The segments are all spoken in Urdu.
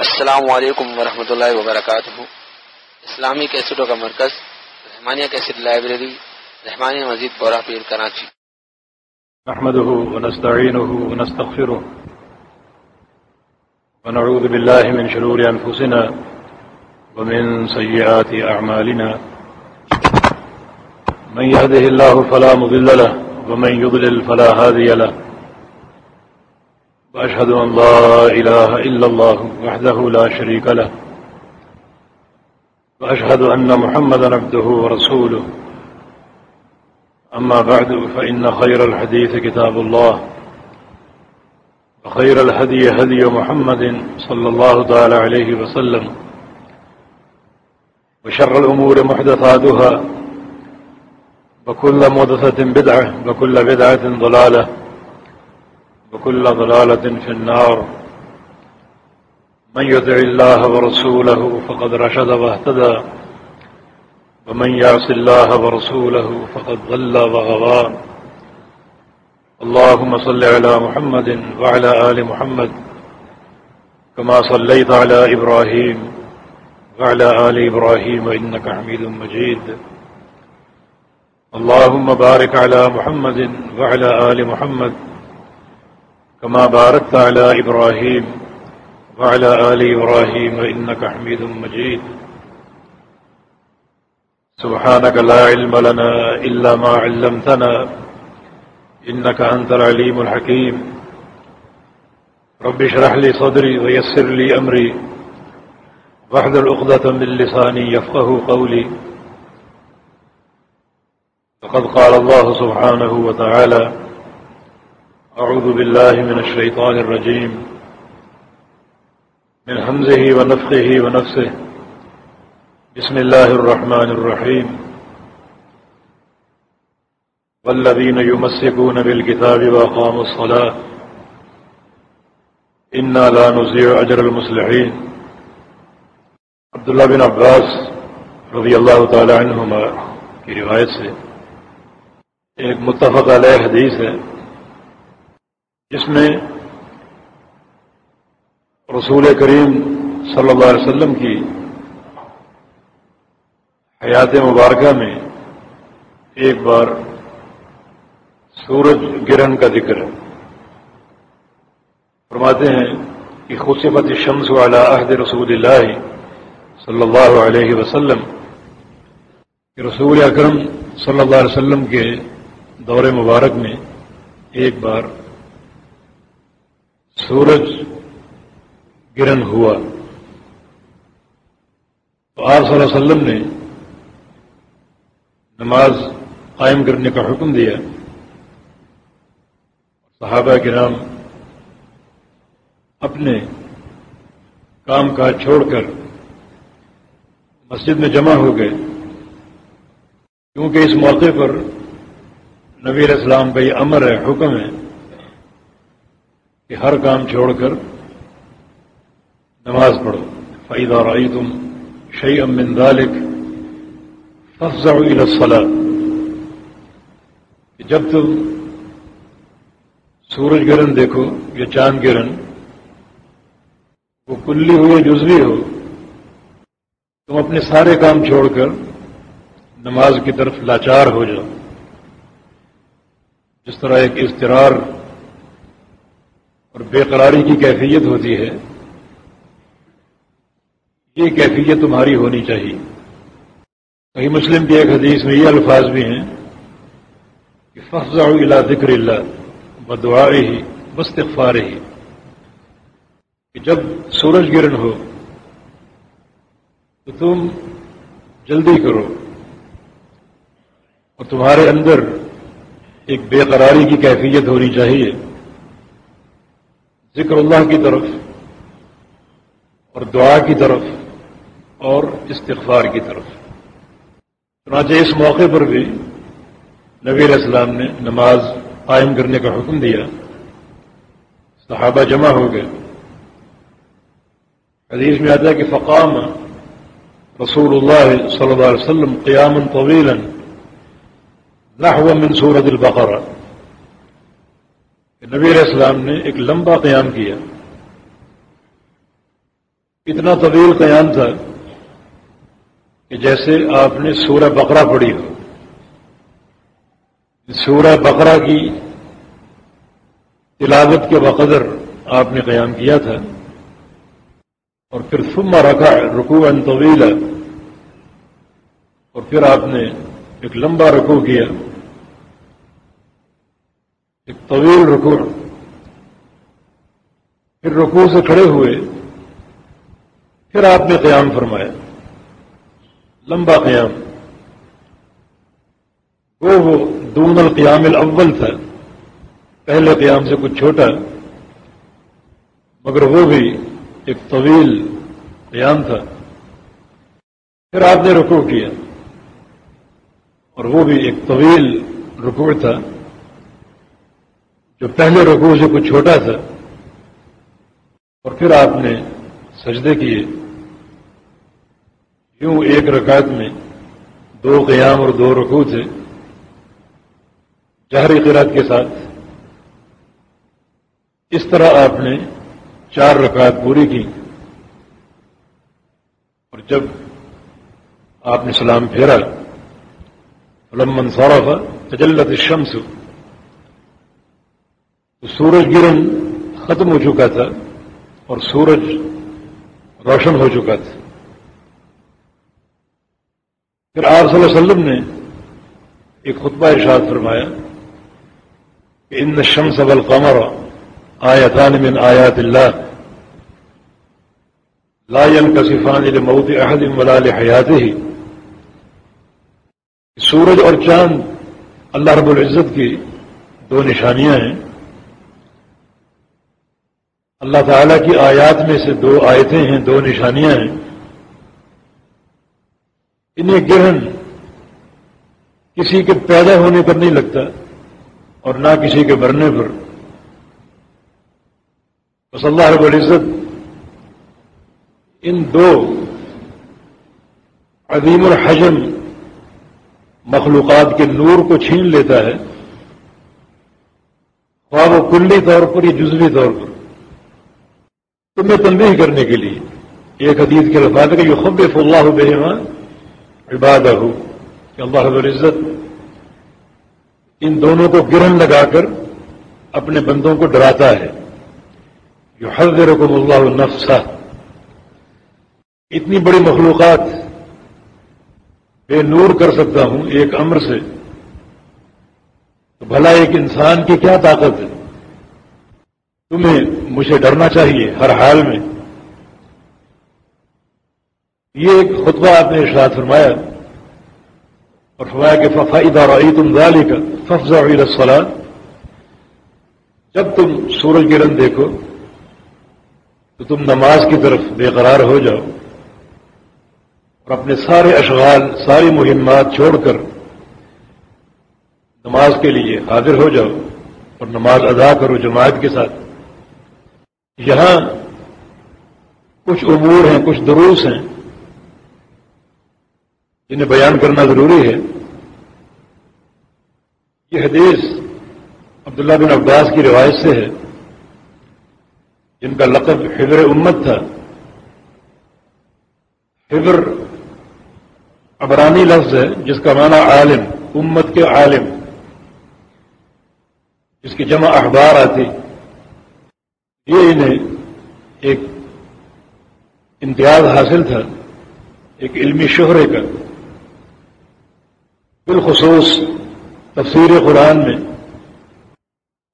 السلام علیکم ورحمۃ اللہ وبرکاتہ۔ اسلامی کیسٹوں کا مرکز، رحمانیہ کیسٹ لائبریری، رحمانیہ مزید بورا پیر کراچی۔ نحمده ونستعينه ونستغفره ونعوذ بالله من شرور أنفسنا ومن سيئات أعمالنا من يهده الله فلا مضل له، ومن يضلل فلا هادي له۔ وأشهد أن لا إله إلا الله وحده لا شريك له. وأشهد أن محمد عبده ورسوله. أما بعد، فإن خير الحديث كتاب الله. وخير الهدي هدي محمد صلى الله تعالى عليه وسلم. وشر الأمور محدثاتها. وكل مدثة بدعة، وكل بدعة ضلالة. وكل ضلالة في النار. من يدع الله ورسوله فقد رشد واهتدى. ومن يعص الله ورسوله فقد ضل وغضى. اللهم صل على محمد وعلى آل محمد كما صليت على إبراهيم وعلى آل إبراهيم إنك حميد مجيد. اللهم بارك على محمد وعلى آل محمد كما باركت على إبراهيم وعلى آل إبراهيم إنك حميد مجيد. سبحانك لا علم لنا إلا ما علمتنا إنك أنت العليم الحكيم. رب اشرح لي صدري ويسر لي أمري. واحذر الأقدة من لساني يفقه قولي. فقد قال الله سبحانه وتعالى أعوذ بالله من الشيطان الرجيم. من همزه ونفخه ونفسه. بسم الله الرحمن الرحيم. والذين يمسكون بالكتاب وقاموا الصلاة. إنا لا نزيع أجر المسلحين عبداللہ بن عباس رضی اللہ تعالی عنہما کی روایت سے ایک متفق علیہ حدیث ہے۔ جس میں رسول کریم صلی اللہ علیہ وسلم کی حیات مبارکہ میں ایک بار سورج گرہن کا ذکر ہے۔ فرماتے ہیں کہ خصفت شمس والا عہد رسول اللہ صلی اللہ علیہ وسلم کہ رسول اکرم صلی اللہ علیہ وسلم کے دور مبارک میں ایک بار سورج گرن ہوا۔ تو آپ صلی اللہ علیہ وسلم نے نماز قائم کرنے کا حکم دیا۔ صحابہ کے نام اپنے کام کاج چھوڑ کر مسجد میں جمع ہو گئے۔ کیونکہ اس موقع پر نبی اسلام کا یہ امر ہے، حکم ہے۔ کہ ہر کام چھوڑ کر نماز پڑھو۔ فعید اور آئی تم شعی امن دالک فضا کہ جب تم سورج گرہن دیکھو یا چاند گرہن، وہ کلی ہو یا جزوی ہو، تم اپنے سارے کام چھوڑ کر نماز کی طرف لاچار ہو جاؤ۔ جس طرح ایک اضطرار اور بے قراری کی کیفیت ہوتی ہے، یہ کیفیت تمہاری ہونی چاہیے۔ کہیں مسلم کی ایک حدیث میں یہ الفاظ بھی ہیں کہ فضا اللہ ذکر اللہ بدعا ہی بستفار ہی کہ جب سورج گرہن ہو، تو تم جلدی کرو۔ اور تمہارے اندر ایک بے قراری کی کیفیت ہونی چاہیے۔ ذکر اللہ کی طرف اور دعا کی طرف اور استغفار کی طرف۔ چنانچہ اس موقع پر بھی نبی علیہ السلام نے نماز قائم کرنے کا حکم دیا۔ صحابہ جمع ہو گئے۔ حدیث میں آتا ہے کہ فقام رسول اللہ صلی اللہ علیہ وسلم قیام طویلا نحو من سورت البقرہ۔ نبی علیہ السلام نے ایک لمبا قیام کیا۔ اتنا طویل قیام تھا کہ جیسے آپ نے سورہ بقرہ پڑھی ہو۔ سورہ بقرہ کی تلاوت کے بقدر آپ نے قیام کیا تھا۔ اور پھر ثم رکھا رکو ان طویل اور پھر آپ نے ایک لمبا رکو کیا۔ ایک طویل رکو پھر رکو سے کھڑے ہوئے، پھر آپ نے قیام فرمایا۔ لمبا قیام۔ وہ وہ دون القیام الاول تھا۔ پہلے قیام سے کچھ چھوٹا، مگر وہ بھی ایک طویل قیام تھا۔ پھر آپ نے رکوع کیا، اور وہ بھی ایک طویل رکوع تھا۔ جو پہلے رکوع سے کچھ چھوٹا تھا اور پھر آپ نے سجدے کیے، یوں ایک رکعت میں دو قیام اور دو رکوع تھے جہری قرات کے ساتھ۔ اس طرح آپ نے چار رکعت پوری کی اور جب آپ نے سلام پھیرا لمن صورف تجلت الشمس۔ سورج گرن ختم ہو چکا تھا اور سورج روشن ہو چکا تھا۔ پھر آپ صلی اللہ علیہ وسلم نے ایک خطبہ ارشاد فرمایا کہ ان الشمس والقمر آیتان من آیات اللہ۔ لا ينكسفان لموت احد ولا لحياته سورج اور چاند اللہ رب العزت کی دو نشانیاں ہیں۔ اللہ تعالی کی آیات میں سے دو آیتیں ہیں، دو نشانیاں ہیں۔ انہیں گرہن کسی کے پیدا ہونے پر نہیں لگتا اور نہ کسی کے مرنے پر۔ بس اللہ رب العزت ان دو عظیم الحجم مخلوقات کے نور کو چھین لیتا ہے۔ خواب و کلی طور پر یا جزوی طور پر۔ تمہیں تنبیہ کرنے کے لیے۔ ایک حدیث کے الفاظ کہ یہ خب اللہ بہما عبادہ ہو کہ اللہ رب العزت ان دونوں کو گرہن لگا کر اپنے بندوں کو ڈراتا ہے۔ جو حضر رقم اللہ نفسا اتنی بڑی مخلوقات بے نور کر سکتا ہوں ایک امر سے۔ تو بھلا ایک انسان کی کیا طاقت ہے؟ تمہیں مجھے ڈرنا چاہیے ہر حال میں۔ یہ ایک خطبہ آپ نے ارشاد فرمایا اور فرمایا کہ ففائی دار تم ظالی کا ففزا رسولہ جب تم سورج گرن دیکھو، تو تم نماز کی طرف بے قرار ہو جاؤ اور اپنے سارے اشغال، ساری مہمات چھوڑ کر نماز کے لیے حاضر ہو جاؤ اور نماز ادا کرو جماعت کے ساتھ۔ یہاں کچھ امور ہیں، کچھ دروس ہیں جنہیں بیان کرنا ضروری ہے۔ یہ حدیث عبداللہ بن عباس کی روایت سے ہے، جن کا لقب حبر امت تھا۔ حبر ابرانی لفظ ہے، جس کا معنی عالم، امت کے عالم، جس کی جمع اخبار آتی۔ یہ انہیں ایک امتیاز حاصل تھا، ایک علمی شہرے کا۔ بالخصوص تفسیر قرآن میں،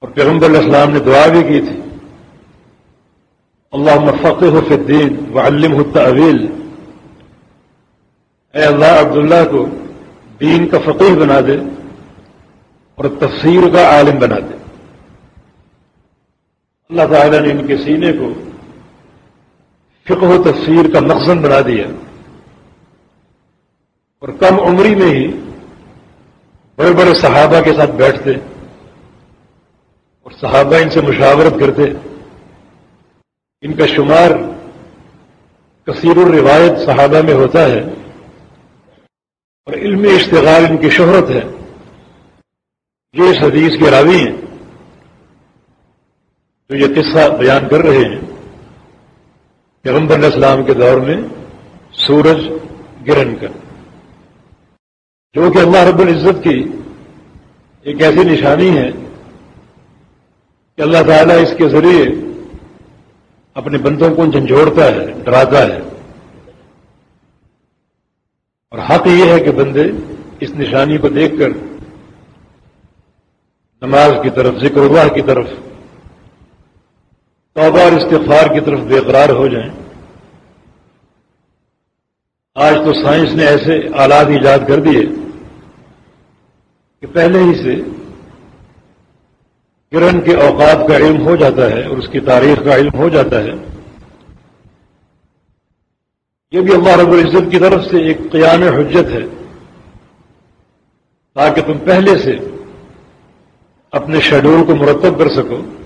اور پیغمبر الاسلام نے دعا بھی کی تھی۔ اللہ فقح فی الدین وعلم التعویل اے اللہ، عبداللہ کو دین کا فقیر بنا دے اور تفسیر کا عالم بنا دے۔ اللہ تعالیٰ نے ان کے سینے کو فقہ و تفسیر کا مقصد بنا دیا اور کم عمری میں ہی بڑے بڑے صحابہ کے ساتھ بیٹھتے اور صحابہ ان سے مشاورت کرتے۔ ان کا شمار کثیر الروایت صحابہ میں ہوتا ہے اور علم اشتغال ان کی شہرت ہے۔ یہ اس حدیث کے راوی ہیں۔ جو یہ قصہ بیان کر رہے ہیں۔ پیغمبر اسلام کے دور میں سورج گرہن کا جو کہ اللہ رب العزت کی ایک ایسی نشانی ہے کہ اللہ تعالیٰ اس کے ذریعے اپنے بندوں کو جھنجھوڑتا ہے، ڈراتا ہے۔ اور حق یہ ہے کہ بندے اس نشانی کو دیکھ کر نماز کی طرف، ذکر اللہ کی طرف توبہ اور استغفار کی طرف بے قرار ہو جائیں۔ آج تو سائنس نے ایسے آلات ایجاد کر دیے کہ پہلے ہی سے کرن کے اوقات کا علم ہو جاتا ہے اور اس کی تاریخ کا علم ہو جاتا ہے۔ یہ بھی اللہ رب العزت کی طرف سے ایک قیام حجت ہے۔ تاکہ تم پہلے سے اپنے شیڈول کو مرتب کر سکو۔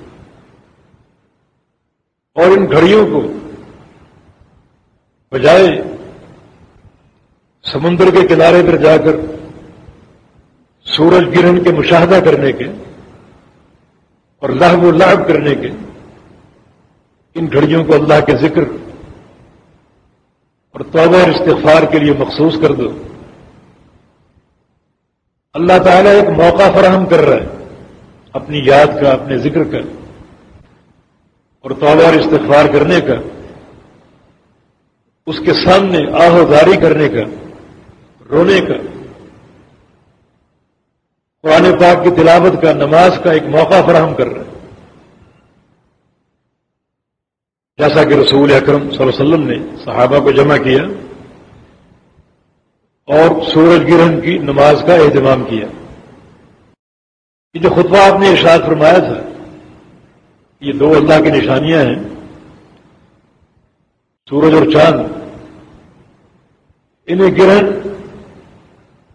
اور ان گھڑیوں کو بجائے سمندر کے کنارے پر جا کر سورج گرہن کے مشاہدہ کرنے کے اور لہب و لہب کرنے کے ان گھڑیوں کو اللہ کے ذکر اور توبہ اور استغفار کے لیے مخصوص کر دو۔ اللہ تعالیٰ ایک موقع فراہم کر رہا ہے، اپنی یاد کا، اپنے ذکر کا۔ اور توبہ اور استغفار کرنے کا، اس کے سامنے آہوداری کرنے کا، رونے کا، قرآن پاک کی تلاوت کا، نماز کا ایک موقع فراہم کر رہا ہے جیسا کہ رسول اکرم صلی اللہ علیہ وسلم نے صحابہ کو جمع کیا اور سورج گرہن کی نماز کا اہتمام کیا۔ یہ جو خطبہ آپ نے ارشاد فرمایا تھا یہ دو اللہ کی نشانیاں ہیں۔ سورج اور چاند۔ انہیں گرہن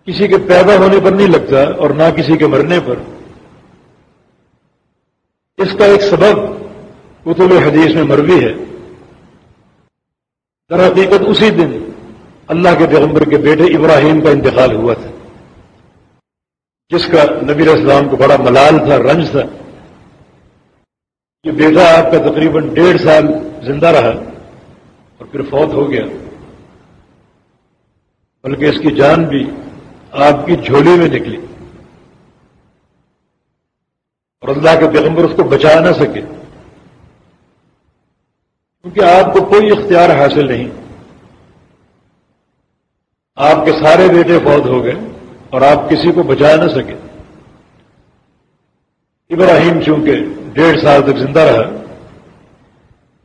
کسی کے پیدا ہونے پر نہیں لگتا اور نہ کسی کے مرنے پر۔ اس کا ایک سبب کتب حدیث میں مروی ہے۔ در حقیقت اسی دن اللہ کے پیغمبر کے بیٹے ابراہیم کا انتقال ہوا تھا۔ جس کا نبی اسلام کو بڑا ملال تھا، رنج تھا۔ یہ بیٹا آپ کا تقریباً ڈیڑھ سال زندہ رہا اور پھر فوت ہو گیا۔ بلکہ اس کی جان بھی آپ کی جھولی میں نکلی۔ اور اللہ کے پیغمبر اس کو بچا نہ سکے۔ کیونکہ آپ کو کوئی اختیار حاصل نہیں۔ آپ کے سارے بیٹے فوت ہو گئے اور آپ کسی کو بچا نہ سکے۔ ابراہیم چونکہ ڈیڑھ سال تک زندہ رہا،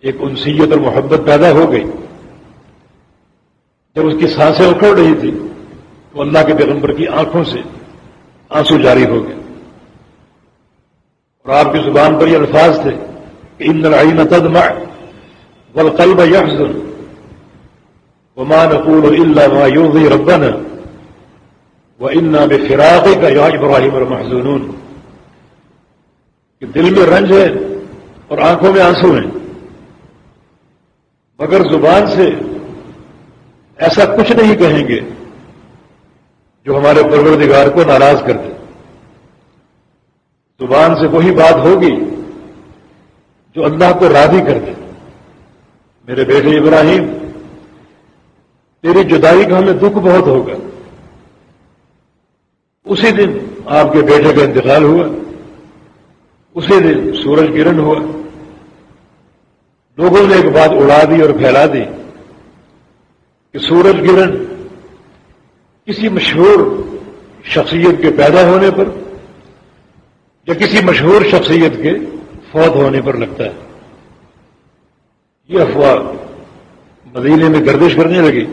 ایک انسیت اور محبت پیدا ہو گئی۔ جب اس کی سانسیں اکھڑ رہی تھی تو اللہ کے پیغمبر کی آنکھوں سے آنسو جاری ہو گئے۔ اور آپ کی زبان پر یہ الفاظ تھے کہ ان لڑائی تدمع والقلب يحزن وما نقول الا ما يرضي ربنا وانا بفراقك يا ابراہیم المحزونون۔ کہ دل میں رنج ہے اور آنکھوں میں آنسو ہیں۔ مگر زبان سے ایسا کچھ نہیں کہیں گے جو ہمارے پروردگار کو ناراض کر دے۔ زبان سے وہی بات ہوگی جو اللہ کو راضی کر دے۔ میرے بیٹے ابراہیم، تیری جدائی کا ہمیں دکھ بہت ہوگا۔ اسی دن آپ کے بیٹے کا انتقال ہوا۔ اسی دن سورج گرہن ہوا۔ لوگوں نے ایک بات اڑا دی اور پھیلا دی کہ سورج گرہن کسی مشہور شخصیت کے پیدا ہونے پر یا کسی مشہور شخصیت کے فوت ہونے پر لگتا ہے۔ یہ افواہ مدینے میں گردش کرنے لگی۔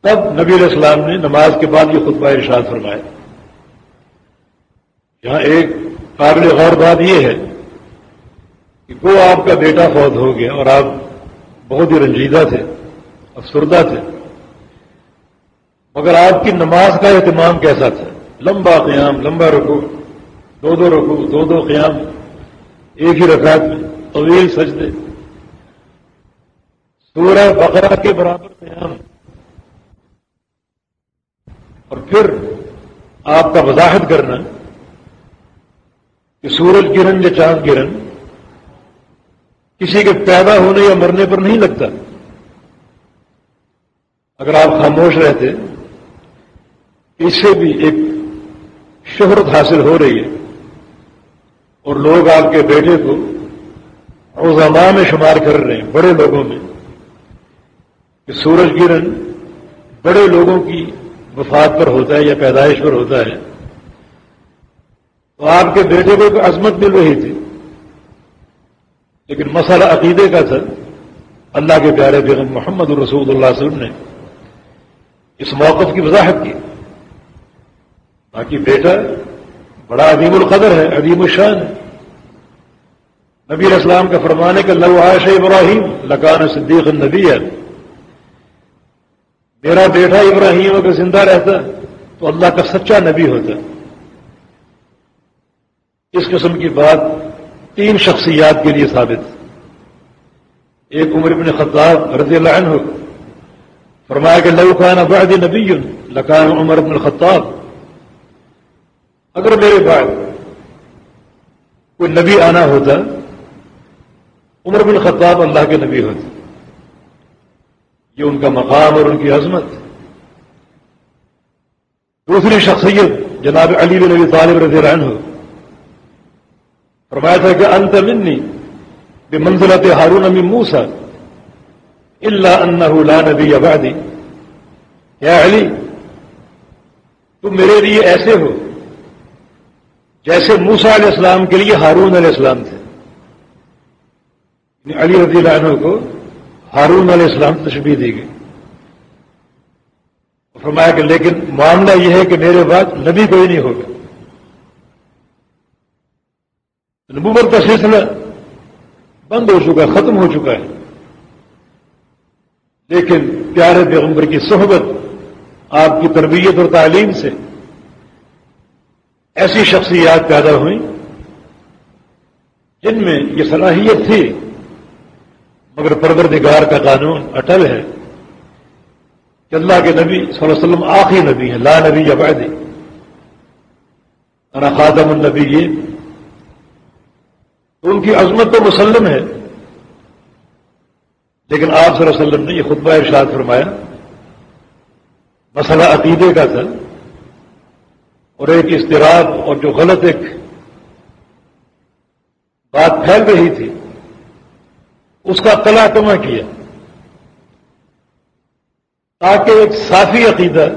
تب نبی علیہ السلام نے نماز کے بعد یہ خطبہ ارشاد فرمایا۔ یہاں ایک قابل غور بات یہ ہے کہ وہ آپ کا بیٹا فوت ہو گیا اور آپ بہت ہی رنجیدہ تھے، افسردہ تھے۔ مگر آپ کی نماز کا اہتمام کیسا تھا؟ لمبا قیام، لمبا رکو دو دو رکو دو دو قیام، ایک ہی رکعت میں طویل سجدے۔ سورہ بقرہ کے برابر قیام۔ اور پھر آپ کا وضاحت کرنا کہ سورج گرن یا چاند گرن کسی کے پیدا ہونے یا مرنے پر نہیں لگتا۔ اگر آپ خاموش رہتے، اس سے بھی ایک شہرت حاصل ہو رہی ہے۔ اور لوگ آپ کے بیٹے کو روزانہ میں شمار کر رہے ہیں، بڑے لوگوں میں۔ کہ سورج گرہن بڑے لوگوں کی وفات پر ہوتا ہے یا پیدائش پر ہوتا ہے۔ تو آپ کے بیٹے کو ایک عظمت مل رہی تھی۔ لیکن مسئلہ عقیدے کا تھا۔ اللہ کے پیارے بیگم محمد الرسول اللہ علیہ وسلم نے اس موقف کی وضاحت کی۔ باقی بیٹا بڑا عظیم القدر ہے، عظیم الشان ہے۔ نبی اسلام کا فرمانے کا لو عائش ابراہیم لکان صدیق النبی۔ ہے میرا بیٹا ابراہیم اگر زندہ رہتا تو اللہ کا سچا نبی ہوتا۔ اس قسم کی بات تین شخصیات کے لیے ثابت ایک عمر بن خطاب رضی اللہ عنہ فرمایا کہ لو خان بعد نبی لکان عمر بن الخطاب اگر میرے بعد کوئی نبی آنا ہوتا، عمر بن خطاب اللہ کے نبی ہوتے۔ یہ ان کا مقام اور ان کی عظمت۔ دوسری شخصیت جناب علی بن نبی طالب رضی اللہ عنہ فرمایا تھا کہ انت منی بے منزلت ہارون امی موسا اللہ انہ لا نبی ابادی یا علی، تم میرے لیے ایسے ہو جیسے موسا علیہ السلام کے لیے ہارون علیہ السلام تھے۔ یعنی علی رضی اللہ عنہ کو ہارون علیہ السلام تشبیح دی گئی۔ فرمایا کہ لیکن معاملہ یہ ہے کہ میرے بعد نبی کوئی نہیں ہوگا۔ نبوت کا سلسلہ بند ہو چکا ہے، ختم ہو چکا ہے۔ لیکن پیارے پیغمبر کی صحبت آپ کی تربیت اور تعلیم سے ایسی شخصیات پیدا ہوئیں جن میں یہ صلاحیت تھی، مگر پروردگار کا قانون اٹل ہے کہ اللہ کے نبی صلی اللہ علیہ وسلم آخری نبی ہیں، لا نبی یا انا خاتم النبی یہ تو ان کی عظمت تو مسلم ہے۔ لیکن آپ صلی اللہ علیہ وسلم نے یہ خطبہ ارشاد فرمایا، مسئلہ عقیدے کا تھا اور ایک اضطراب اور جو غلط ایک بات پھیل رہی تھی، اس کا تلا کما کیا۔ تاکہ ایک صافی عقیدہ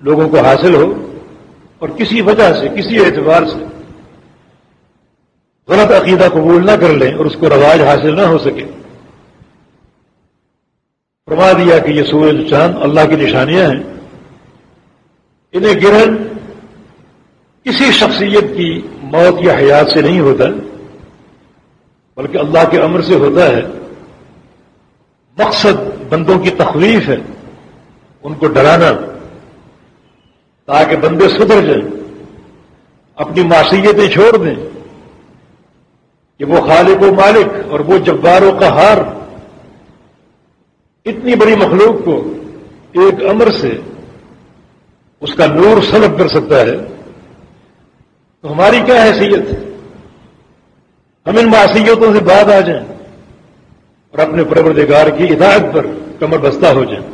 لوگوں کو حاصل ہو اور کسی وجہ سے، کسی اعتبار سے غلط عقیدہ قبول نہ کر لیں اور اس کو رواج حاصل نہ ہو سکے۔ فرما دیا کہ یہ سورج چاند اللہ کی نشانیاں ہیں۔ انہیں گرہن کسی شخصیت کی موت یا حیات سے نہیں ہوتا، بلکہ اللہ کے امر سے ہوتا ہے۔ مقصد بندوں کی تخلیف ہے، ان کو ڈرانا، تاکہ بندے سدھر جائیں، اپنی معصیتیں چھوڑ دیں۔ کہ وہ خالق و مالک اور وہ جبار و قہار اتنی بڑی مخلوق کو ایک امر سے اس کا نور سلب کر سکتا ہے، تو ہماری کیا حیثیت؟ ہے ہم ان معصیتوں سے بعد آ جائیں اور اپنے پروردگار کی ہدایت پر کمر بستہ ہو جائیں۔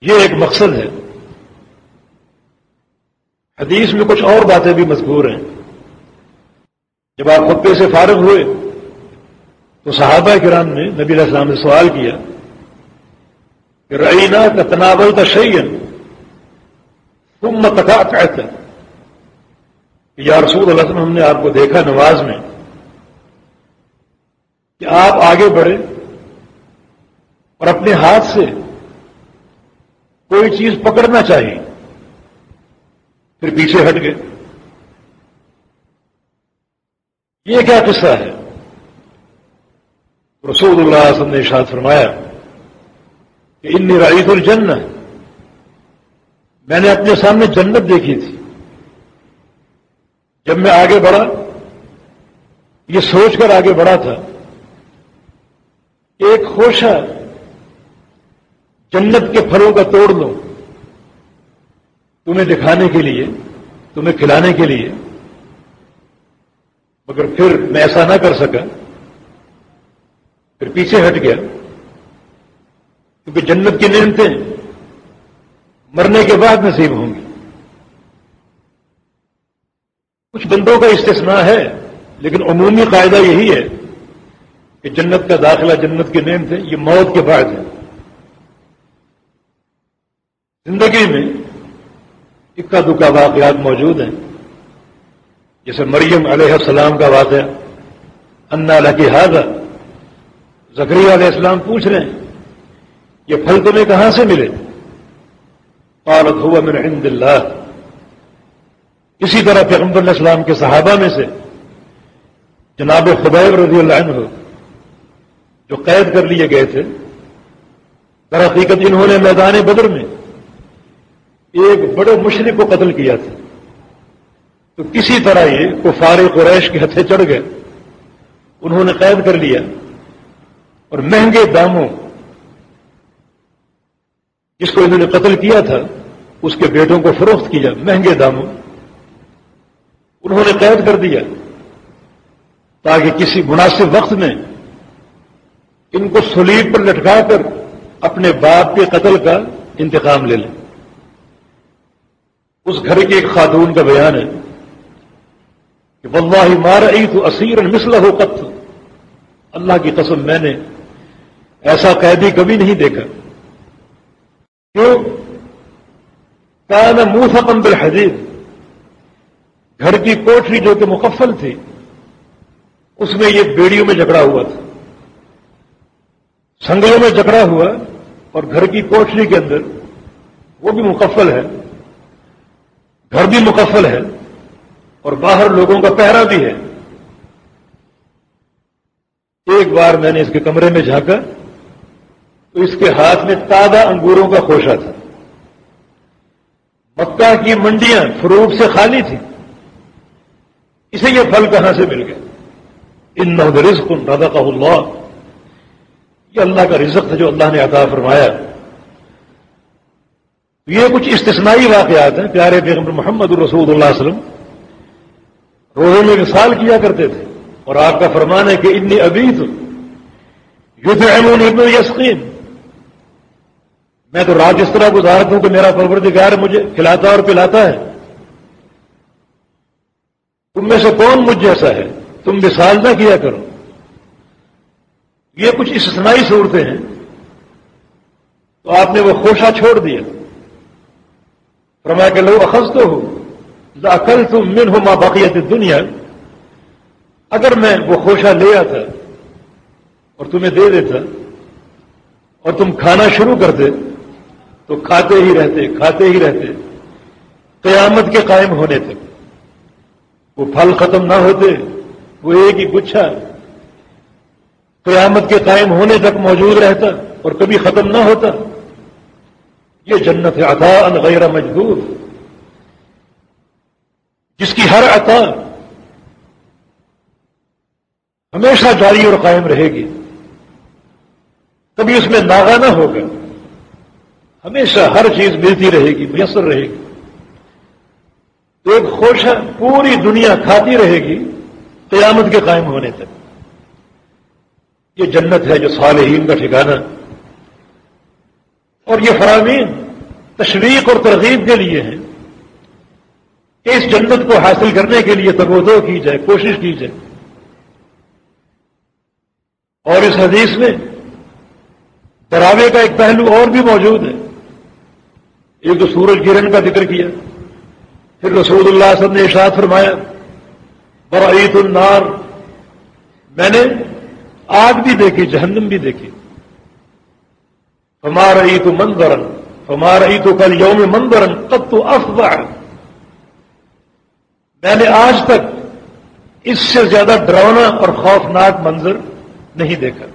یہ ایک مقصد ہے۔ حدیث میں کچھ اور باتیں بھی مذکور ہیں۔ جب آپ خطبے سے فارغ ہوئے تو صحابہ کرام نے نبی علیہ السلام نے سوال کیا کہ رعینہ کا تناول کا شعین تم متقا کہتا یا رسول اللہ وسلم، ہم نے آپ کو دیکھا نواز میں کہ آپ آگے بڑھے اور اپنے ہاتھ سے کوئی چیز پکڑنا چاہیے پھر پیچھے ہٹ گئے۔ یہ کیا قصہ ہے؟ رسول اللہ علیہ وسلم نے ارشاد فرمایا کہ ان رائت الجن میں نے اپنے سامنے جنت دیکھی تھی۔ جب میں آگے بڑھا، یہ سوچ کر آگے بڑھا تھا کہ ایک خوشہ جنت کے پھلوں کا توڑ لو۔ تمہیں دکھانے کے لیے، تمہیں کھلانے کے لیے مگر پھر میں ایسا نہ کر سکا، پھر پیچھے ہٹ گیا، کیونکہ جنت کی نعمتیں مرنے کے بعد نصیب ہوں گی۔ کچھ بندوں کا استثناء ہے، لیکن عمومی قاعدہ یہی ہے کہ جنت کا داخلہ جنت کی نعمتیں، یہ موت کے بعد ہے۔ زندگی میں اکا دکا واقعات موجود ہیں۔ جیسے مریم علیہ السلام کا واقعہ، انا اللہ کی حاضر زکری علیہ السلام پوچھ رہے ہیں، یہ پھل تمہیں کہاں سے ملے؟ قالت ہوا من عند اللہ۔ اسی طرح پیغمبر علیہ السلام کے صحابہ میں سے جناب خبیب رضی اللہ عنہ جو قید کر لیے گئے تھے، در حقیقت انہوں نے میدان بدر میں ایک بڑے مشرق کو قتل کیا تھا۔ تو کسی طرح یہ کفار قریش کے ہتھے چڑھ گئے۔ انہوں نے قید کر لیا۔ اور مہنگے داموں جس کو انہوں نے قتل کیا تھا، اس کے بیٹوں کو فروخت کیا۔ مہنگے داموں۔ انہوں نے قید کر دیا۔ تاکہ کسی مناسب وقت میں ان کو سلیب پر لٹکا کر اپنے باپ کے قتل کا انتقام لے لیں۔ اس گھر کی ایک خاتون کا بیان ہے۔ کہ واللہ مار ای تو اسیر مسلح ہو قتل اللہ کی قسم میں نے ایسا قیدی کبھی نہیں دیکھا. کیوں؟ کہا منہ تھا گھر کی کوٹری جو کہ مکفل تھی، اس میں یہ بیڑیوں میں جکڑا ہوا تھا. سنگلوں میں جکڑا ہوا اور گھر کی کوٹری کے اندر وہ بھی مکفل ہے، گھر بھی مکفل ہے اور باہر لوگوں کا پہرا بھی ہے۔ ایک بار میں نے اس کے کمرے میں جھانکا تو اس کے ہاتھ میں تازہ انگوروں کا خوشہ تھا۔ مکہ کی منڈیاں فروٹ سے خالی تھی اسے یہ پھل کہاں سے مل گئے؟ ان رزق رادا کا اللہ۔ یہ اللہ کا رزق تھا جو اللہ نے عطا فرمایا۔ یہ کچھ استثنائی واقعات ہیں، پیارے پیغمبر محمد الرسول اللہ علیہ وسلم۔ روزے میں مثال کیا کرتے تھے اور آپ کا فرمان ہے کہ اتنی ابھی تو ابن یسقین۔ میں تو رات اس طرح گزار دوں کہ میرا پروردگار مجھے کھلاتا اور پلاتا ہے۔ تم میں سے کون مجھ جیسا ہے؟ تم مثال نہ کیا کرو۔ یہ کچھ استثنائی صورتیں ہیں۔ تو آپ نے وہ خوشہ چھوڑ دیا۔ فرمایا کہ لوگ اخذ تو ہو عقل تم من ہو ماں باقیت دنیا اگر میں وہ خوشہ لے آتا اور تمہیں دے دیتا اور تم کھانا شروع کرتے تو کھاتے ہی رہتے، کھاتے ہی رہتے، قیامت کے قائم ہونے تک وہ پھل ختم نہ ہوتے، وہ ایک ہی گچھا قیامت کے قائم ہونے تک موجود رہتا اور کبھی ختم نہ ہوتا۔ یہ جنت عطا غیر مجبور جس کی ہر عطا ہمیشہ جاری اور قائم رہے گی۔ کبھی اس میں ناغا نہ ہوگا۔ ہمیشہ ہر چیز ملتی رہے گی، میسر رہے گی۔ تو ایک خوش پوری دنیا کھاتی رہے گی قیامت کے قائم ہونے تک۔ یہ جنت ہے جو صالحین کا ٹھکانا اور یہ فرامین تشریق اور ترغیب کے لیے ہیں۔ کہ اس جنت کو حاصل کرنے کے لیے تگودو کی جائے کوشش کی جائے اور اس حدیث میں ڈراوے کا ایک پہلو اور بھی موجود ہے۔ ایک تو سورج گرہن کا ذکر کیا، پھر رسول اللہ صلی اللہ علیہ وسلم نے ارشاد فرمایا برعیت النار میں نے آگ بھی دیکھی، جہنم بھی دیکھی۔ ہمارا عید تو مندرن ہمارا عید تو کل یوم مندرن تب تو افواہ میں نے آج تک اس سے زیادہ ڈراؤنا اور خوفناک منظر نہیں دیکھا۔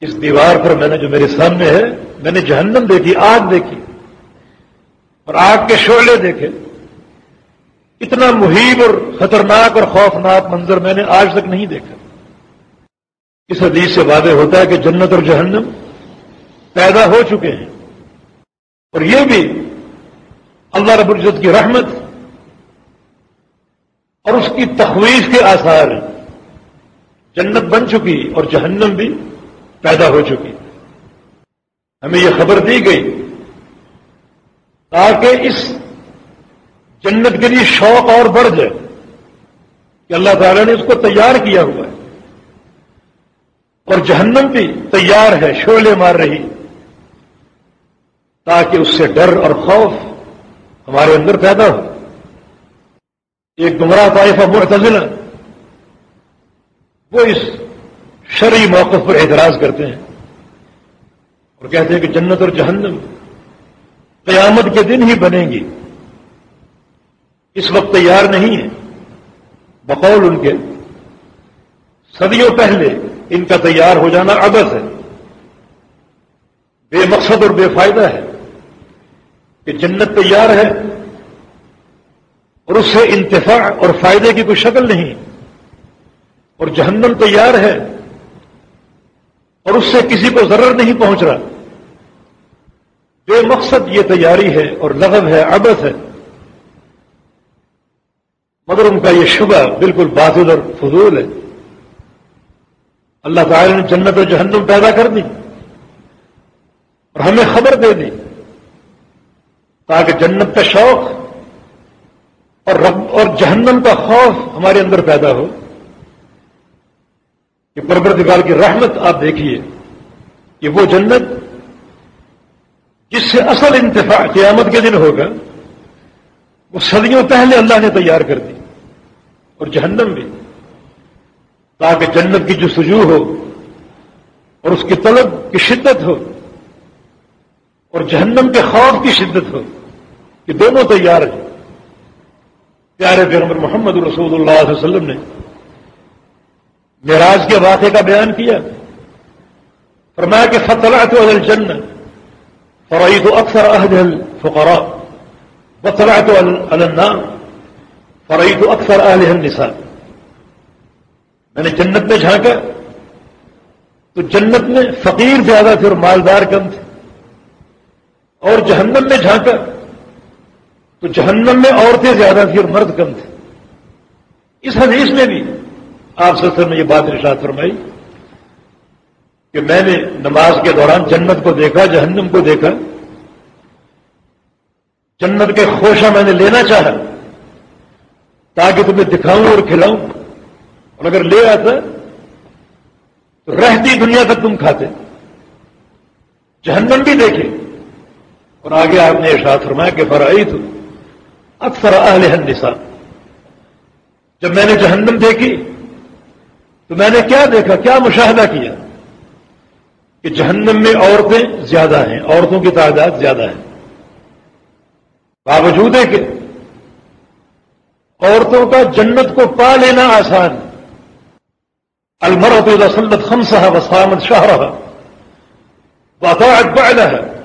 اس دیوار پر میں نے جو میرے سامنے ہے، میں نے جہنم دیکھی، آگ دیکھی اور آگ کے شعلے دیکھے۔ اتنا محیب اور خطرناک اور خوفناک منظر میں نے آج تک نہیں دیکھا۔ اس حدیث سے وعدے ہوتا ہے کہ جنت اور جہنم پیدا ہو چکے ہیں۔ اور یہ بھی اللہ رب العزت کی رحمت اور اس کی تخویف کے آثار جنت بن چکی اور جہنم بھی پیدا ہو چکی۔ ہمیں یہ خبر دی گئی تاکہ اس جنت کے لیے شوق اور بڑھ جائے کہ اللہ تعالیٰ نے اس کو تیار کیا ہوا ہے۔ اور جہنم بھی تیار ہے شعلے مار رہی تاکہ اس سے ڈر اور خوف ہمارے اندر پیدا ہو۔ ایک گمراہ طائفہ معتزلہ وہ اس شرعی موقف پر اعتراض کرتے ہیں اور کہتے ہیں کہ جنت اور جہنم قیامت کے دن ہی بنیں گی اس وقت تیار نہیں ہے بقول ان کے، صدیوں پہلے ان کا تیار ہو جانا ابس ہے۔ بے مقصد اور بے فائدہ ہے۔ کہ جنت تیار ہے اور اس سے انتفاع اور فائدے کی کوئی شکل نہیں اور جہنم تیار ہے اور اس سے کسی کو ضرر نہیں پہنچ رہا۔ بے مقصد یہ تیاری ہے اور لغب ہے ابس ہے، مگر ان کا یہ شبہ بالکل باطل اور فضول ہے۔ اللہ تعالی نے جنت و جہنم پیدا کر دی اور ہمیں خبر دے دی۔ تاکہ جنت کا شوق اور رب اور جہنم کا خوف ہمارے اندر پیدا ہو۔ کہ پرورتگال کی رحمت آپ دیکھیے کہ وہ جنت جس سے اصل انتفاع قیامت کے دن ہوگا، وہ صدیوں پہلے اللہ نے تیار کر دی اور جہنم بھی۔ تاکہ جنت کی جو سجو ہو اور اس کی طلب کی شدت ہو اور جہنم کے خوف کی شدت ہو۔ کہ دونوں تیار ہیں۔ پیارے پیغمبر محمد رسول اللہ علیہ وسلم نے معراج کے واقعے کا بیان کیا۔ فرمایا کہ فتح تو عدل جن فرائی تو اکثر اہل فقرا بطلع تو النام فرائی تو اکثر اہل النساء۔ میں نے جنت میں جھانکا، تو جنت میں فقیر زیادہ تھے اور مالدار کم تھے۔ اور جہنم میں جھانکا تو جہنم میں عورتیں زیادہ تھیں اور مرد کم تھے۔ اس حدیث میں بھی آپ سسر نے یہ بات ارشاد فرمائی کہ میں نے نماز کے دوران جنت کو دیکھا، جہنم کو دیکھا۔ جنت کے خوشہ میں نے لینا چاہا تاکہ تمہیں دکھاؤں اور کھلاؤں۔ اور اگر لے آتا تو رہتی دنیا تک تم کھاتے۔ جہنم بھی دیکھے۔ اور آگے آپ نے ارشاد فرمایا کہ فرائی تو اکثر اہل ہندسا جب میں نے جہنم دیکھی، تو میں نے کیا دیکھا، کیا مشاہدہ کیا؟ کہ جہنم میں عورتیں زیادہ ہیں، عورتوں کی تعداد زیادہ ہے۔ باوجود ہے کہ عورتوں کا جنت کو پا لینا آسان۔ المرت سنت خمسہ وسامت شاہ رہا بعلها ہے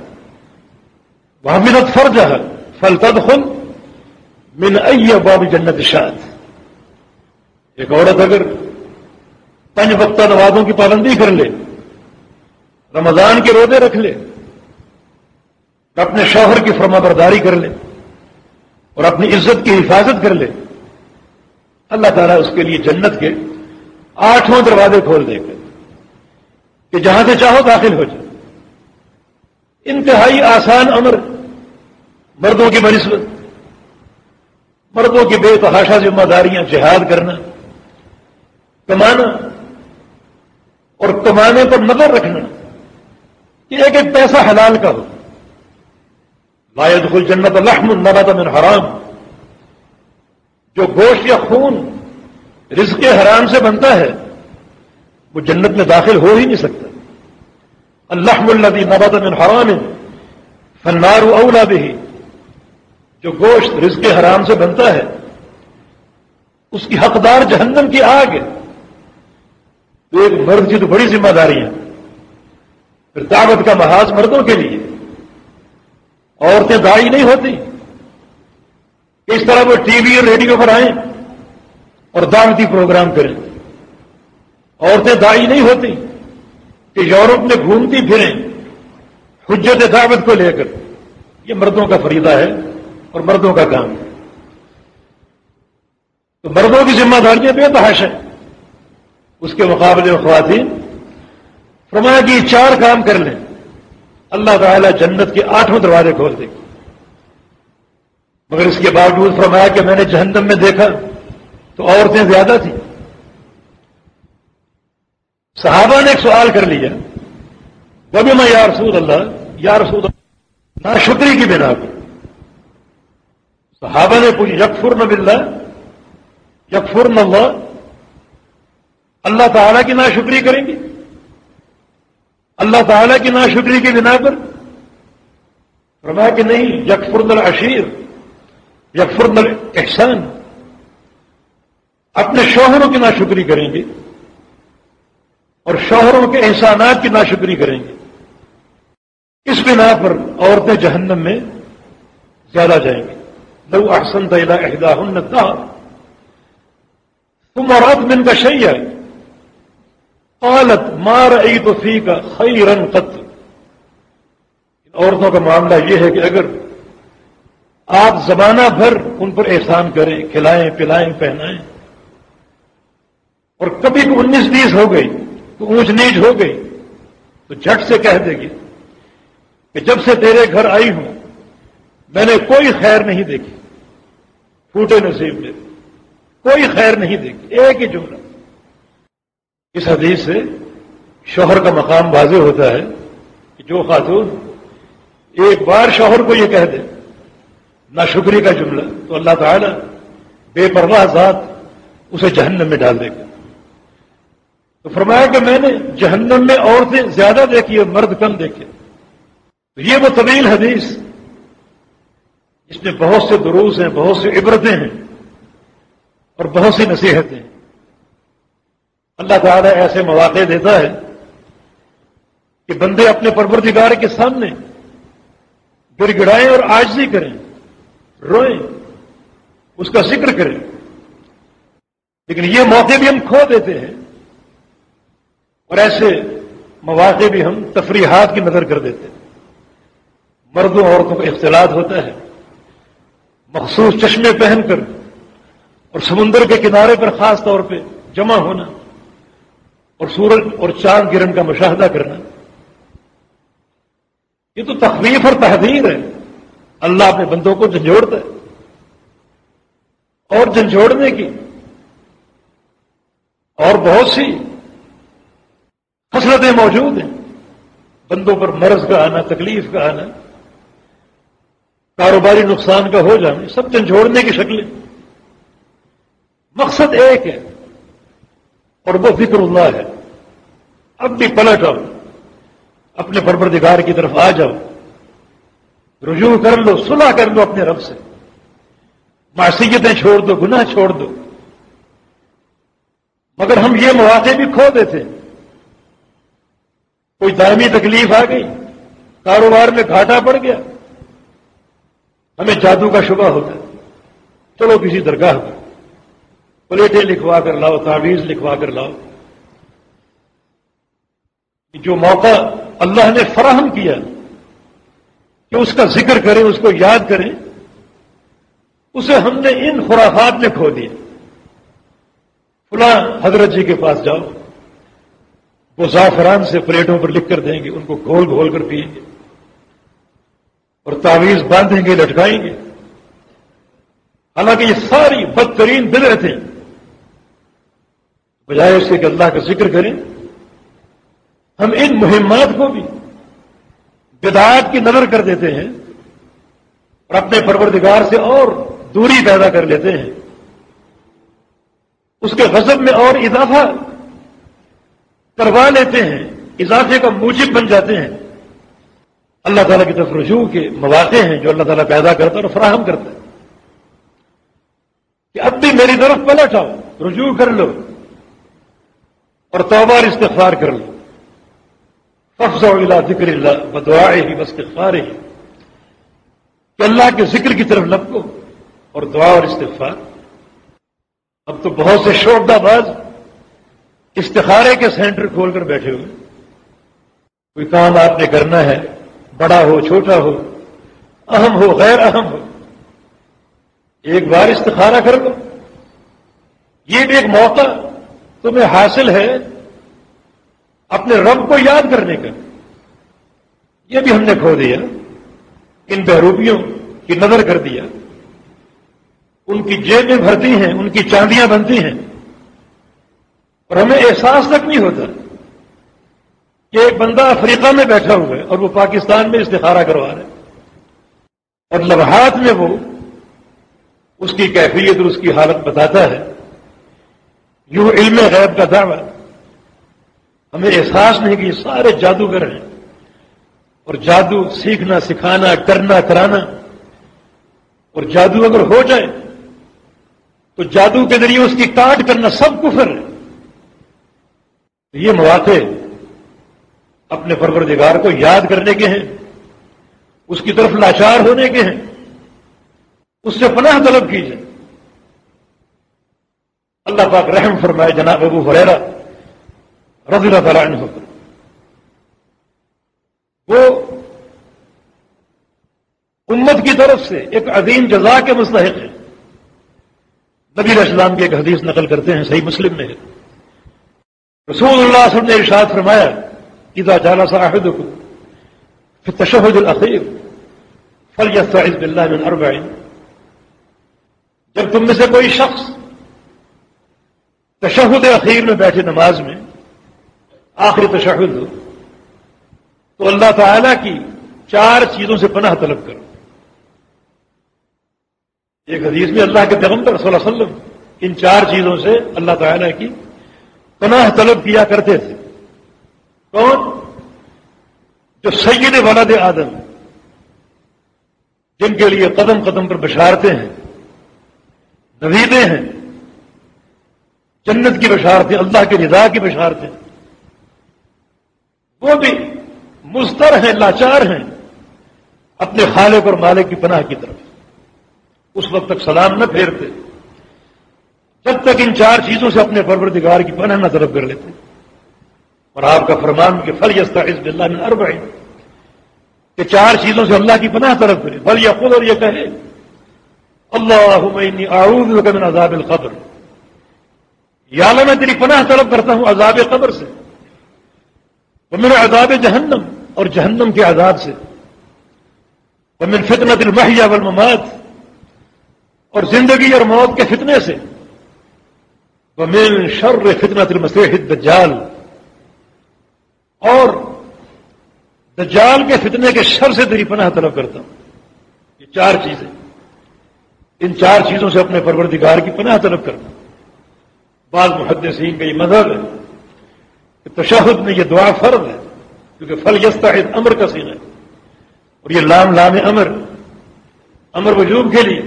وامنت فرج ہے فلتد خن من ائی باب جنت شاد ایک عورت اگر پنج وقتہ نمازوں کی پابندی کر لے، رمضان کے روزے رکھ لے، اپنے شوہر کی فرما برداری کر لے اور اپنی عزت کی حفاظت کر لے، اللہ تعالیٰ اس کے لیے جنت کے آٹھوں دروازے کھول دے گا کہ جہاں سے چاہو داخل ہو جائے انتہائی آسان امر مردوں کی بنسبت مردوں کی بے تحاشا ذمہ داریاں جہاد کرنا، کمانا اور کمانے پر نظر رکھنا کہ ایک ایک پیسہ حلال کا ہو۔ لائد خل جنت الحم النبات من حرام۔ جو گوشت یا خون رزق حرام سے بنتا ہے، وہ جنت میں داخل ہو ہی نہیں سکتا۔ الحم النبی نبات من حرام فنار اولا بھی جو گوشت رزق حرام سے بنتا ہے، اس کی حقدار جہنم کی آگ ہے۔ تو ایک مرد کی تو بڑی ذمہ داری ہے۔ پھر دعوت کا محاذ مردوں کے لیے۔ عورتیں دائی نہیں ہوتی۔ اس طرح وہ ٹی وی اور ریڈیو پر آئیں اور دعوتی پروگرام کریں۔ عورتیں دائی نہیں ہوتی کہ یورپ میں گھومتی پھریں، حجت دعوت کو لے کر۔ یہ مردوں کا فریدہ ہے۔ اور مردوں کا کام ہے۔ تو مردوں کی ذمہ داریاں بے تحاش ہیں۔ اس کے مقابلے میں خواتین۔ فرمایا کہ یہ چار کام کر لیں۔ اللہ تعالی جنت کے آٹھوں دروازے کھول دے۔ مگر اس کے باوجود فرمایا کہ میں نے جہنم میں دیکھا تو عورتیں زیادہ تھیں۔ صحابہ نے ایک سوال کر لیا۔ کبھی میں یا رسول اللہ یا رسول اللہ نہ شکری کی بنا پر۔ صحابہ نے پوچھی یکفر نہ بلّہ یکفر اللہ؟ اللہ تعالیٰ کی نا شکری کریں گے؟ اللہ تعالیٰ کی نا شکری کی بنا پر؟ فرمایا کہ نہیں یکفر نل اشیر یکفر احسان اپنے شوہروں کی نا شکری کریں گے اور شوہروں کے احسانات کی ناشکری کریں گے۔ اس بنا پر عورتیں جہنم میں زیادہ جائیں گی لو احسن تلا احدا تم اور من کا شہی قالت مار ای تو فی کا خی عورتوں کا معاملہ یہ ہے کہ اگر آپ زمانہ بھر ان پر احسان کریں، کھلائیں، پلائیں، پہنائیں، اور کبھی کو انیس بیس ہو گئی تو اونچ نیچ ہو گئی، تو جھٹ سے کہہ دے گی کہ جب سے تیرے گھر آئی ہوں، میں نے کوئی خیر نہیں دیکھی۔ پھوٹے نصیب میں کوئی خیر نہیں دیکھی ایک ہی جملہ۔ اس حدیث سے شوہر کا مقام واضح ہوتا ہے کہ جو خاتون ایک بار شوہر کو یہ کہہ دے نہ شکری کا جملہ، تو اللہ تعالی بے پرواہ ذات اسے جہنم میں ڈال دے گا۔ تو فرمایا کہ میں نے جہنم میں عورتیں زیادہ دیکھی اور مرد کم دیکھے۔ تو یہ وہ طویل حدیث اس میں بہت سے دروس ہیں، بہت سی عبرتیں ہیں اور بہت سی نصیحتیں اللہ تعالیٰ ایسے مواقع دیتا ہے کہ بندے اپنے پروردگار کے سامنے گر گڑائیں اور آجزی کریں، روئیں، اس کا ذکر کریں۔ لیکن یہ موقع بھی ہم کھو دیتے ہیں اور ایسے مواقع بھی ہم تفریحات کی نظر کر دیتے ہیں۔ مردوں عورتوں کا اختلاط ہوتا ہے۔ مخصوص چشمے پہن کر اور سمندر کے کنارے پر خاص طور پہ جمع ہونا اور سورج اور چاند گرن کا مشاہدہ کرنا۔ یہ تو تخلیف اور تحدیر ہے۔ اللہ اپنے بندوں کو جھنجھوڑتا ہے۔ اور جھنجھوڑنے کی اور بہت سی خسرتیں موجود ہیں۔ بندوں پر مرض کا آنا، تکلیف کا آنا۔ کاروباری نقصان کا ہو جانا سب جھنجھوڑنے کی شکلیں مقصد ایک ہے اور وہ فکر اللہ ہے۔ اب بھی پلٹ آؤ، اپنے پروردگار کی طرف آ جاؤ۔ رجوع کر لو، صلح کر لو اپنے رب سے۔ معصیتیں چھوڑ دو، گناہ چھوڑ دو۔ مگر ہم یہ مواقع بھی کھو دیتے۔ کوئی دائمی تکلیف آ گئی، کاروبار میں گھاٹا پڑ گیا۔ ہمیں جادو کا شبہ ہوتا ہے۔ چلو کسی درگاہ پر۔ پلیٹیں لکھوا کر لاؤ، تعویذ لکھوا کر لاؤ۔ جو موقع اللہ نے فراہم کیا کہ اس کا ذکر کریں، اس کو یاد کریں، اسے ہم نے ان خرافات میں کھو دیا۔ فلاں حضرت جی کے پاس جاؤ، وہ زعفران سے پلیٹوں پر لکھ کر دیں گے، ان کو گھول گھول کر پیئیں گے۔ اور تعویذ باندھیں گے، لٹکائیں گے۔ حالانکہ یہ ساری بدترین دل رہتے ہیں۔ بجائے اس کے کہ اللہ کا ذکر کریں، ہم ان مہمات کو بھی بدعات کی نظر کر دیتے ہیں اور اپنے پروردگار سے اور دوری پیدا کر لیتے ہیں۔ اس کے غضب میں اور اضافہ کروا لیتے ہیں، اضافے کا موجب بن جاتے ہیں۔ اللہ تعالیٰ کی طرف رجوع کے مواقع ہیں جو اللہ تعالیٰ پیدا کرتا ہے اور فراہم کرتا ہے۔ کہ اب بھی میری طرف پلٹ آؤ رجوع کر لو اور توبار استغفار کر لو۔ ففظ اللہ ذکر اللہ بدعائے ہی بستغفار ہی۔ کہ اللہ کے ذکر کی طرف لپکو اور دعا اور استغفار۔ اب تو بہت سے شوردہ باز استخارے کے سینٹر کھول کر بیٹھے ہوئے۔ کوئی کام آپ نے کرنا ہے بڑا ہو، چھوٹا ہو، اہم ہو، غیر اہم ہو۔ ایک بار استخارہ کر لو یہ بھی ایک موقع تمہیں حاصل ہے اپنے رب کو یاد کرنے کا۔ یہ بھی ہم نے کھو دیا، ان بہروپیوں کی نظر کر دیا۔ ان کی جیبیں بھرتی ہیں، ان کی چاندیاں بنتی ہیں۔ اور ہمیں احساس تک نہیں ہوتا۔ کہ ایک بندہ افریقہ میں بیٹھا ہوا ہے اور وہ پاکستان میں استخارہ کروا رہا ہے اور لمحات میں وہ اس کی کیفیت اور اس کی حالت بتاتا ہے، یوں علم غیب کا دعوی۔ ہمیں احساس نہیں کہ یہ سارے جادوگر ہیں اور جادو سیکھنا، سکھانا، کرنا، کرانا۔ اور جادو اگر ہو جائے تو جادو کے ذریعے اس کی کاٹ کرنا سب کفر ہے۔ یہ مواقع اپنے پروردگار کو یاد کرنے کے ہیں، اس کی طرف لاچار ہونے کے ہیں، اس سے پناہ طلب کیجیے اللہ پاک رحم فرمائے جناب ابو فریرا رضی اللہ تعالیٰ عنہ وہ امت کی طرف سے ایک عظیم جزا کے مستحق ہیں۔ نبی اسلام کی ایک حدیث نقل کرتے ہیں، صحیح مسلم میں رسول اللہ صلی اللہ علیہ وسلم نے ارشاد فرمایا اذا جالا صاحبكم في التشهد الاخير فليستعذ بالله من اربع جب تم میں سے کوئی شخص تشہد اخیر میں بیٹھے نماز میں، آخری تشہد ہو، تو اللہ تعالی کی چار چیزوں سے پناہ طلب کرو۔ ایک حدیث میں اللہ کے پیغمبر صلی اللہ علیہ وسلم ان چار چیزوں سے اللہ تعالی کی پناہ طلب کیا کرتے تھے۔ کون؟ جو سید ولد آدم، جن کے لیے قدم قدم پر بشارتے ہیں نویدے ہیں، جنت کی بشارتیں، اللہ کے رضا کی بشارتیں، وہ بھی مستر ہیں، لاچار ہیں، اپنے خالق اور مالک کی پناہ کی طرف۔ اس وقت تک سلام نہ پھیرتے، جب تک ان چار چیزوں سے اپنے پروردگار کی پناہ نہ طرف کر لیتے۔ اور آپ کا فرمان کہ فل یستا اللہ میں ارب کہ چار چیزوں سے اللہ کی پناہ طرف کرے۔ فل یا خود اور یہ کہے اللہ من عذاب القبر۔ یا اللہ، میں تیری پناہ طلب کرتا ہوں عذاب قبر سے۔ وہ عذاب جہنم اور جہنم کے عذاب سے۔ وہ من فتنت المحیا والممات اور زندگی اور موت کے فتنے سے۔ وہ من شر فتنت المسیح الدجال۔ اور دجال کے فتنے کے شر سے تیری پناہ طلب کرتا ہوں۔ یہ چار چیزیں۔ ان چار چیزوں سے اپنے پروردگار کی پناہ طلب کرنا بعض محدثین کا یہ مذہب ہے کہ تشہد میں یہ دعا فرض ہے، کیونکہ فل یستا امر کا سین ہے اور یہ لام لام امر امر وجوب کے لیے۔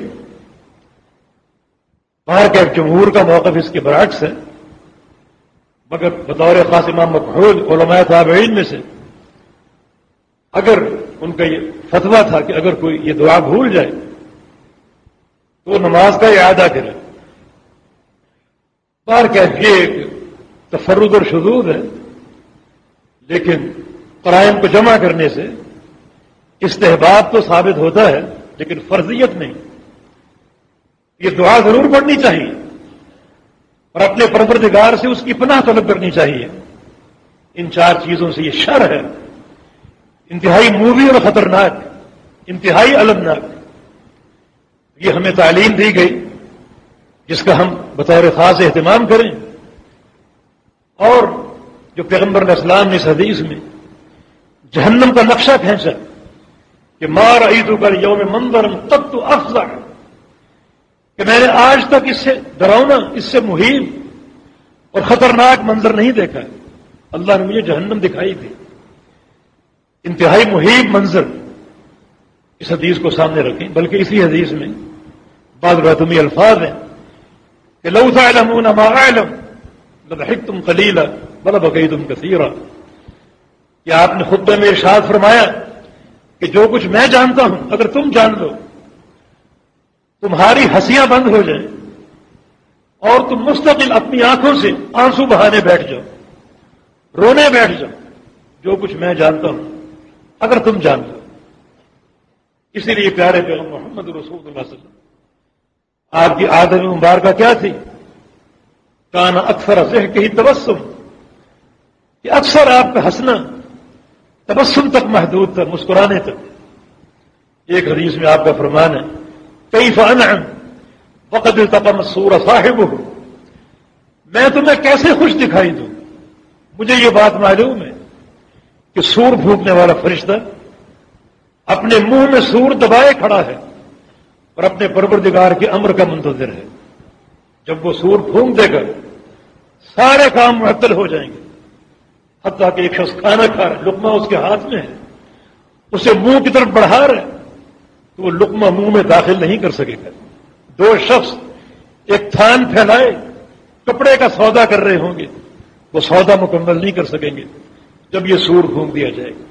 باہر کے جمہور کا موقف اس کے برعکس ہے۔ مگر بطور خاص امام مقبول علماء تابعین میں سے، اگر ان کا یہ فتویٰ تھا کہ اگر کوئی یہ دعا بھول جائے، تو وہ نماز کا اعادہ کرے۔ بار کہ یہ ایک تفرد اور شدود ہے، لیکن قرائن کو جمع کرنے سے استحباب تو ثابت ہوتا ہے، لیکن فرضیت نہیں۔ یہ دعا ضرور پڑھنی چاہیے۔ اور اپنے پروردگار سے اس کی پناہ طلب کرنی چاہیے۔ ان چار چیزوں سے یہ شر ہے۔ انتہائی مووی اور خطرناک، انتہائی المناک یہ ہمیں تعلیم دی گئی، جس کا ہم بطور خاص اہتمام کریں۔ اور جو پیغمبر اسلام نے اس حدیث میں جہنم کا نقشہ کھینچا کہ مار عید کر یوم مندر تب تو افزا کہ میں نے آج تک اس سے ڈراؤنا اس سے مہیم اور خطرناک منظر نہیں دیکھا۔ اللہ نے مجھے جہنم دکھائی تھی۔ انتہائی محیب منظر اس حدیث کو سامنے رکھیں، بلکہ اسی حدیث میں بعض رتمی الفاظ ہیں کہ لو علم ما علم لدحک تم خلیلا بلا تم کثیرا۔ کہ آپ نے خطبے میں ارشاد فرمایا کہ جو کچھ میں جانتا ہوں، اگر تم جان لو تمہاری ہنسیاں بند ہو جائیں اور تم مستقل اپنی آنکھوں سے آنسو بہانے بیٹھ جاؤ، رونے بیٹھ جاؤ، جو کچھ میں جانتا ہوں، اگر تم جان لو اسی لیے پیارے پیغم محمد رسول اللہ علیہ وسلم، آپ کی آدمی مبارکہ کیا تھی؟ کانا اکثر ذہ کے ہی تبسم کہ اکثر آپ کا ہنسنا تبسم تک محدود تھا، مسکرانے تک۔ ایک حدیث میں آپ کا فرمان ہے کئی فن وقت تپم سور صاحب ہو میں تمہیں کیسے خوش دکھائی دوں؟ مجھے یہ بات معلوم ہے کہ سور پھونکنے والا فرشتہ اپنے منہ میں سور دبائے کھڑا ہے اور اپنے پروردگار کے امر کا منتظر ہے۔ جب وہ سور پھونک دے گا، سارے کام معطل ہو جائیں گے۔ حتیٰ کہ ایک شخص کھانا کھا رہا ہے لکما اس کے ہاتھ میں ہے، اسے منہ کی طرف بڑھا رہے تو وہ لکما منہ میں داخل نہیں کر سکے گا۔ دو شخص ایک تھان پھیلائے، کپڑے کا سودا کر رہے ہوں گے۔ وہ سودا مکمل نہیں کر سکیں گے جب یہ سور گھوم دیا جائے گا۔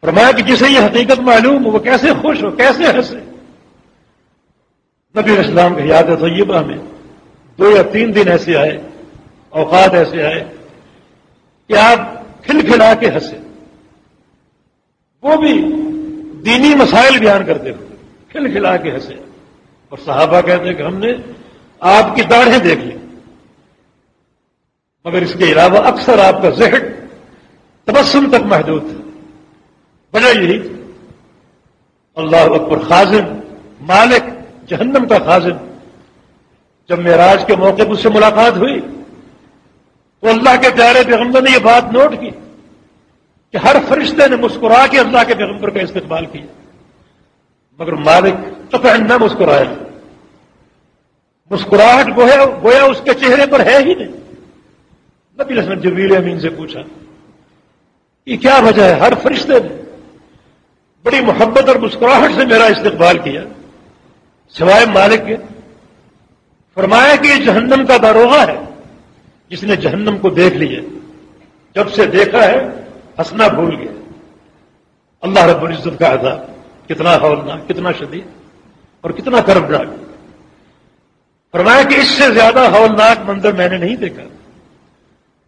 فرمایا کہ جسے یہ حقیقت معلوم ہو، وہ کیسے خوش ہو، کیسے ہنسے۔ نبی اسلام کی یاد ہے طیبہ میں دو یا تین دن ایسے آئے، اوقات ایسے آئے کہ آپ کھل کھلا کے ہنسے۔ وہ بھی دینی مسائل بیان کرتے ہوئے کھل کھلا کے ہنسے۔ اور صحابہ کہتے کہ ہم نے آپ کی داڑھیں دیکھ لی۔ مگر اس کے علاوہ اکثر آپ کا ذہن تبسم تک محدود تھا۔ وجہ یہی اللہ اکبر خازن، مالک، جہنم کا خازن۔ جب معراج کے موقع پر اس سے ملاقات ہوئی تو اللہ کے پیارے پیغمبر نے یہ بات نوٹ کی۔ کہ ہر فرشتے نے مسکرا کے اللہ کے پیغمبر کا استقبال کیا۔ مگر مالک تو نہ مسکرایا۔ مسکراہٹ گویا گویا اس کے چہرے پر ہے ہی نہیں۔ نبی حسن جبیل امین سے پوچھا، یہ کیا وجہ ہے؟ ہر فرشتے نے بڑی محبت اور مسکراہٹ سے میرا استقبال کیا۔ سوائے مالک کے۔ فرمایا کہ یہ جہنم کا داروغہ ہے۔ جس نے جہنم کو دیکھ لیا۔ جب سے دیکھا ہے ہنسنا بھول گیا اللہ رب العزت کا عذاب کتنا ہولناک، کتنا شدید اور کتنا کربناک فرمایا کہ اس سے زیادہ ہولناک منظر میں نے نہیں دیکھا۔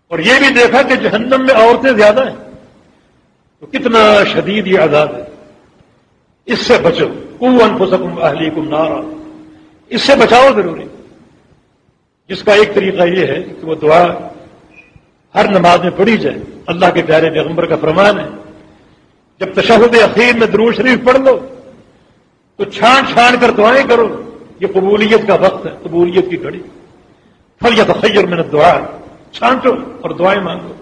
اور یہ بھی دیکھا کہ جہنم میں عورتیں زیادہ ہیں۔ تو کتنا شدید یہ عذاب ہے۔ اس سے بچو۔ کو انفسکم اہلی کم نارا۔ اس سے بچاؤ ضروری۔ جس کا ایک طریقہ یہ ہے کہ وہ دعا ہر نماز میں پڑھی جائے۔ اللہ کے پیارے پیغمبر کا فرمان ہے، جب تشہد اخیر میں درو شریف پڑھ لو، تو چھان چھان کر دعائیں کرو۔ یہ قبولیت کا وقت ہے، قبولیت کی گھڑی۔ پھل یا تخیر میں نے دعا چھانٹو اور دعائیں مانگو۔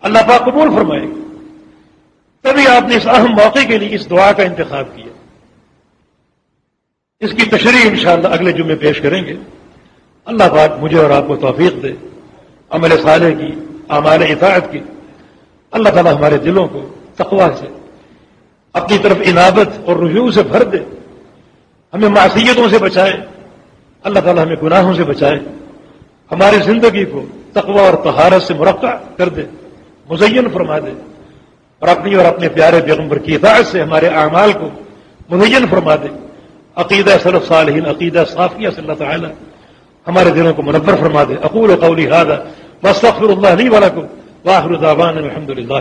اللہ پاک قبول فرمائے۔ گا تبھی آپ نے اس اہم موقع کے لیے اس دعا کا انتخاب کیا۔ اس کی تشریح انشاءاللہ اگلے جمعے پیش کریں گے۔ اللہ پاک مجھے اور آپ کو توفیق دے، عمل صالح کی۔ اعمال اطاعت کی۔ اللہ تعالیٰ ہمارے دلوں کو تقوا سے، اپنی طرف عنابت اور رجوع سے بھر دے۔ ہمیں معصیتوں سے بچائے۔ اللہ تعالیٰ ہمیں گناہوں سے بچائے۔ ہماری زندگی کو تقوا اور تہارت سے مرقع کر دے، مزین فرما دے۔ اور اپنی اور اپنے پیارے پیغمبر کی اطاعت سے ہمارے اعمال کو مزین فرما دے۔ عقیدہ صرف صالحین، عقیدہ صافیہ صلی اللہ تعالی ہمارے دلوں کو منبر فرما دے۔ اقول قولی هذا بس واستغفر اللہ علی ولکم واخر الحمد للہ